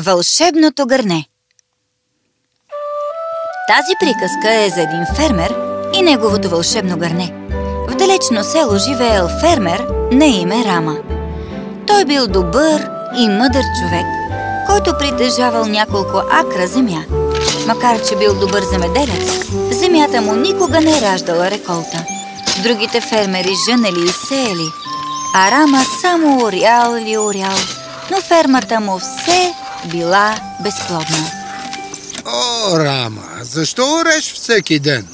Вълшебното гърне Тази приказка е за един фермер и неговото вълшебно гърне. В далечно село живеел фермер на име Рама. Той бил добър и мъдър човек, който притежавал няколко акра земя. Макар, че бил добър земеделец, земята му никога не е раждала реколта. Другите фермери жънели и сеяли, а Рама само орял или орял, но фермата му все била безплодна. О, Рама, защо ореш всеки ден?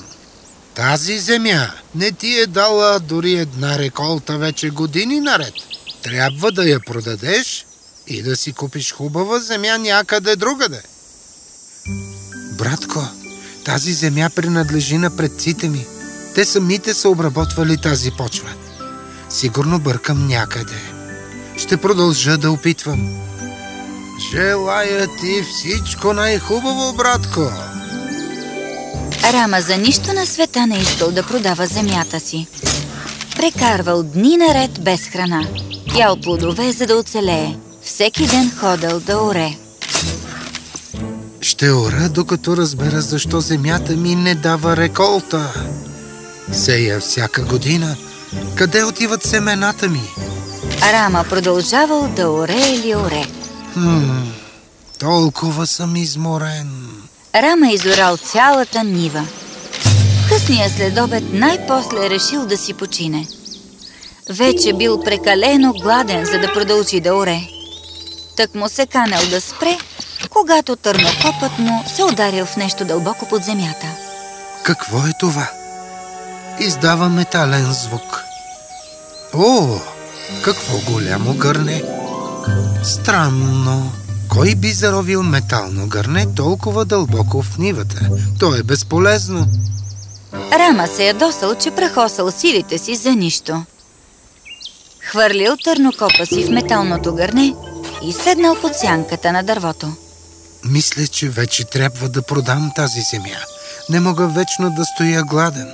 Тази земя не ти е дала дори една реколта вече години наред. Трябва да я продадеш и да си купиш хубава земя някъде другаде. Братко, тази земя принадлежи на предците ми. Те самите са обработвали тази почва. Сигурно бъркам някъде. Ще продължа да опитвам. Желая ти всичко най-хубаво, братко! Рама за нищо на света не искал да продава земята си. Прекарвал дни наред без храна. Ял плодове, за да оцелее. Всеки ден ходил да оре. Ще ора, докато разбера защо земята ми не дава реколта. Сея всяка година. Къде отиват семената ми? Рама продължавал да оре или оре. Толкова съм изморен. Рама изорал цялата нива. Късния следобед най-после решил да си почине. Вече бил прекалено гладен, за да продължи да оре. Тък му се канал да спре, когато търнокопът му се ударил в нещо дълбоко под земята. Какво е това? Издава метален звук. О, какво голямо гърне! Странно. Кой би заровил метално гърне толкова дълбоко в нивата? То е безполезно. Рама се ядосал, че прахосал силите си за нищо. Хвърлил търнокопа си в металното гърне и седнал под сянката на дървото. Мисля, че вече трябва да продам тази земя. Не мога вечно да стоя гладен.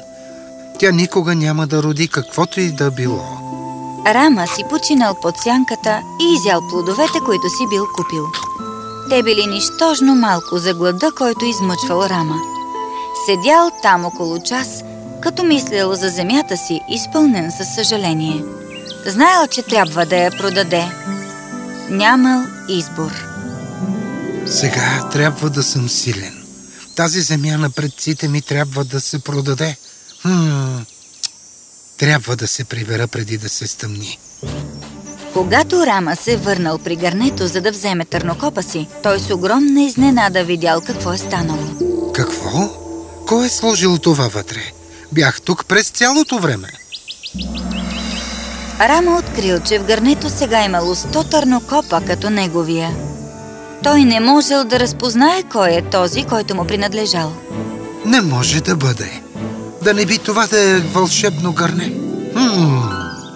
Тя никога няма да роди каквото и да било. Рама си починал под сянката и изял плодовете, които си бил купил. Те били нищожно малко за глада, който измъчвал Рама. Седял там около час, като мислил за земята си, изпълнен със съжаление. Знаел, че трябва да я продаде. Нямал избор. Сега трябва да съм силен. Тази земя на предците ми трябва да се продаде. Хм, трябва да се прибера преди да се стъмни. Когато Рама се върнал при гърнето, за да вземе търнокопа си, той с огромна изненада видял какво е станало. Какво? Кой е сложил това вътре? Бях тук през цялото време. Рама открил, че в гърнето сега имало сто търнокопа като неговия. Той не можел да разпознае кой е този, който му принадлежал. Не може да бъде. Да не би това да е вълшебно гърне. Хм,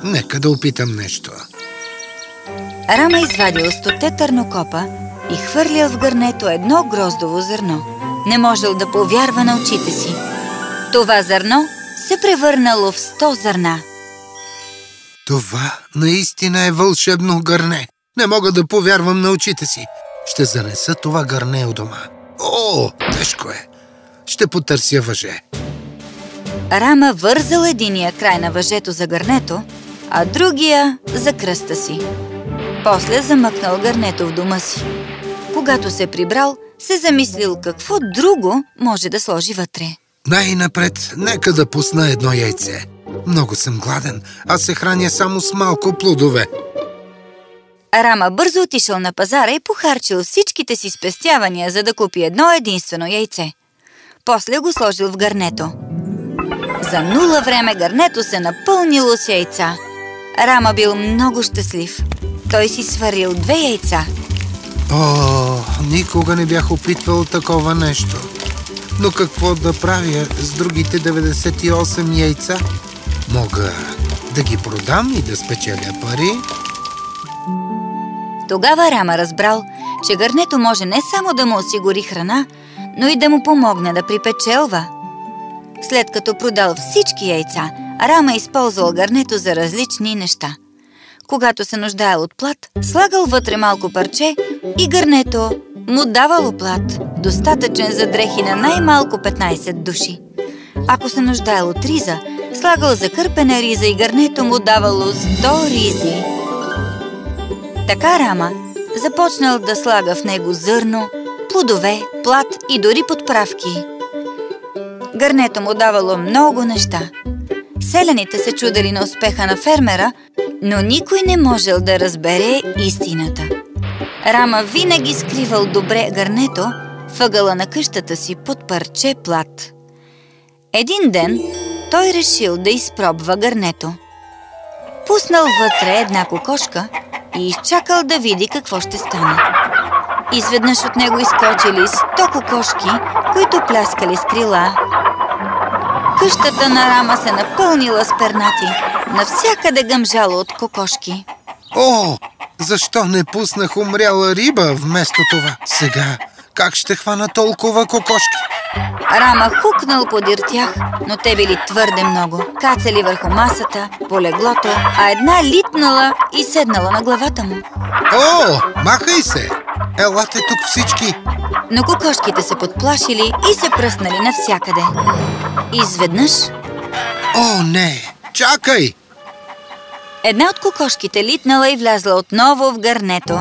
нека да опитам нещо. Рама извадил стоте търнокопа и хвърлил в гърнето едно гроздово зърно. Не можел да повярва на очите си. Това зърно се превърнало в сто зърна. Това наистина е вълшебно гърне. Не мога да повярвам на очите си. Ще занеса това гърне у дома. О, тежко е. Ще потърся въже. Рама вързал единия край на въжето за гърнето, а другия за кръста си. После замъкнал гърнето в дома си. Когато се прибрал, се замислил какво друго може да сложи вътре. Най-напред, нека да пусна едно яйце. Много съм гладен, аз се храня само с малко плодове. Рама бързо отишъл на пазара и похарчил всичките си спестявания, за да купи едно единствено яйце. После го сложил в гърнето. За нула време гърнето се напълнило с яйца. Рама бил много щастлив. Той си сварил две яйца. О, никога не бях опитвал такова нещо. Но какво да правя с другите 98 яйца? Мога да ги продам и да спечеля пари. Тогава Рама разбрал, че гърнето може не само да му осигури храна, но и да му помогне да припечелва. След като продал всички яйца, Рама използвал гърнето за различни неща. Когато се нуждаел от плат, слагал вътре малко парче и гърнето му давало плат, достатъчен за дрехи на най-малко 15 души. Ако се нуждаел от риза, слагал закърпена риза и гърнето му давало 100 ризи. Така Рама започнал да слага в него зърно, плодове, плат и дори подправки. Гърнето му давало много неща. Селените се чудели на успеха на фермера, но никой не можел да разбере истината. Рама винаги скривал добре гърнето въгъла на къщата си под парче плат. Един ден той решил да изпробва гърнето. Пуснал вътре една кокошка и изчакал да види какво ще стане. Изведнъж от него изкочили сто кокошки, които пляскали с крила. Къщата на Рама се напълнила с пернати. Навсякъде гъмжало от кокошки. О, защо не пуснах умряла риба вместо това? Сега как ще хвана толкова кокошки? Рама хукнал подир тях, но те били твърде много. Кацали върху масата, по леглото, а една литнала и седнала на главата му. О, махай се! Елате тук всички! Но кокошките се подплашили и се пръснали навсякъде. Изведнъж... О, не! Чакай! Една от кокошките литнала и влязла отново в гърнето.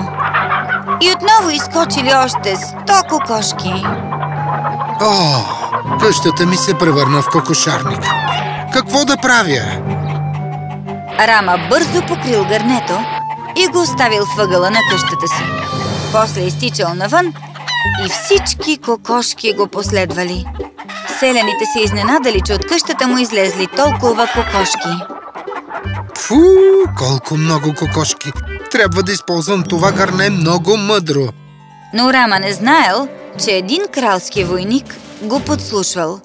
И отново изкочили още сто кокошки. О, къщата ми се превърна в кокошарник. Какво да правя? Рама бързо покрил гърнето и го оставил въгъла на къщата си. После изтичал навън и всички кокошки го последвали. Селените се изненадали, че от къщата му излезли толкова кокошки. Фу, колко много кокошки! Трябва да използвам това гърне много мъдро. Но Рама не знаел, че един кралски войник го подслушвал.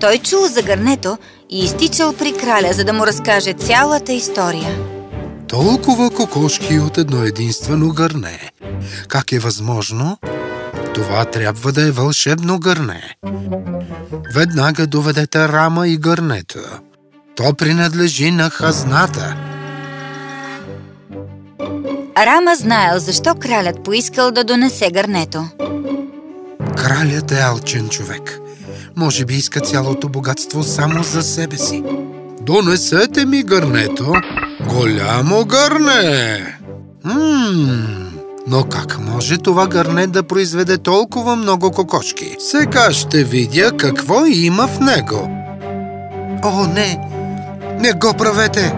Той чул за гърнето и изтичал при краля, за да му разкаже цялата история. Толкова кокошки от едно единствено гърне. Как е възможно? Това трябва да е вълшебно гърне. Веднага доведете рама и гърнето. То принадлежи на хазната. Рама знаел защо кралят поискал да донесе гърнето. Кралят е алчен човек. Може би иска цялото богатство само за себе си. Донесете ми гърнето. Голямо гърне! Ммм, но как може това гърне да произведе толкова много кокошки? Сега ще видя какво има в него. О, не! Не го правете!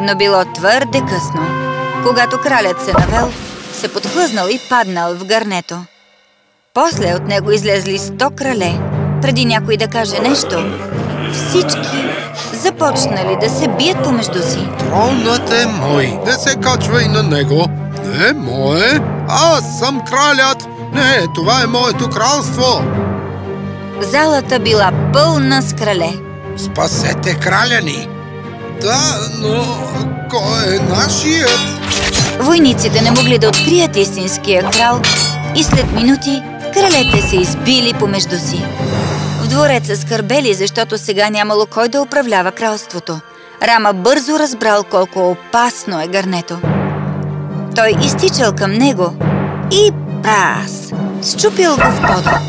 Но било твърде късно. Когато кралят се навел, се подхлъзнал и паднал в гърнето. После от него излезли сто крале. Преди някой да каже нещо, всички започнали да се бият помежду си. Тронът е мой. Не се качвай на него. Не мое. Аз съм кралят. Не, това е моето кралство. Залата била пълна с крале. Спасете краля ни. Да, но кой е нашият? Войниците не могли да открият истинския крал и след минути кралете се избили помежду си. В двореца скърбели, защото сега нямало кой да управлява кралството. Рама бързо разбрал колко опасно е гърнето. Той изтичал към него и прас, счупил го в пода.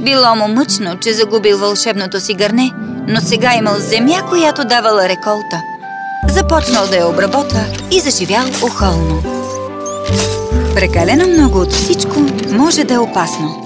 Било му мъчно, че загубил вълшебното си гърне, но сега имал земя, която давала реколта. Започнал да я обработва и заживял охолно. Прекалено много от всичко може да е опасно.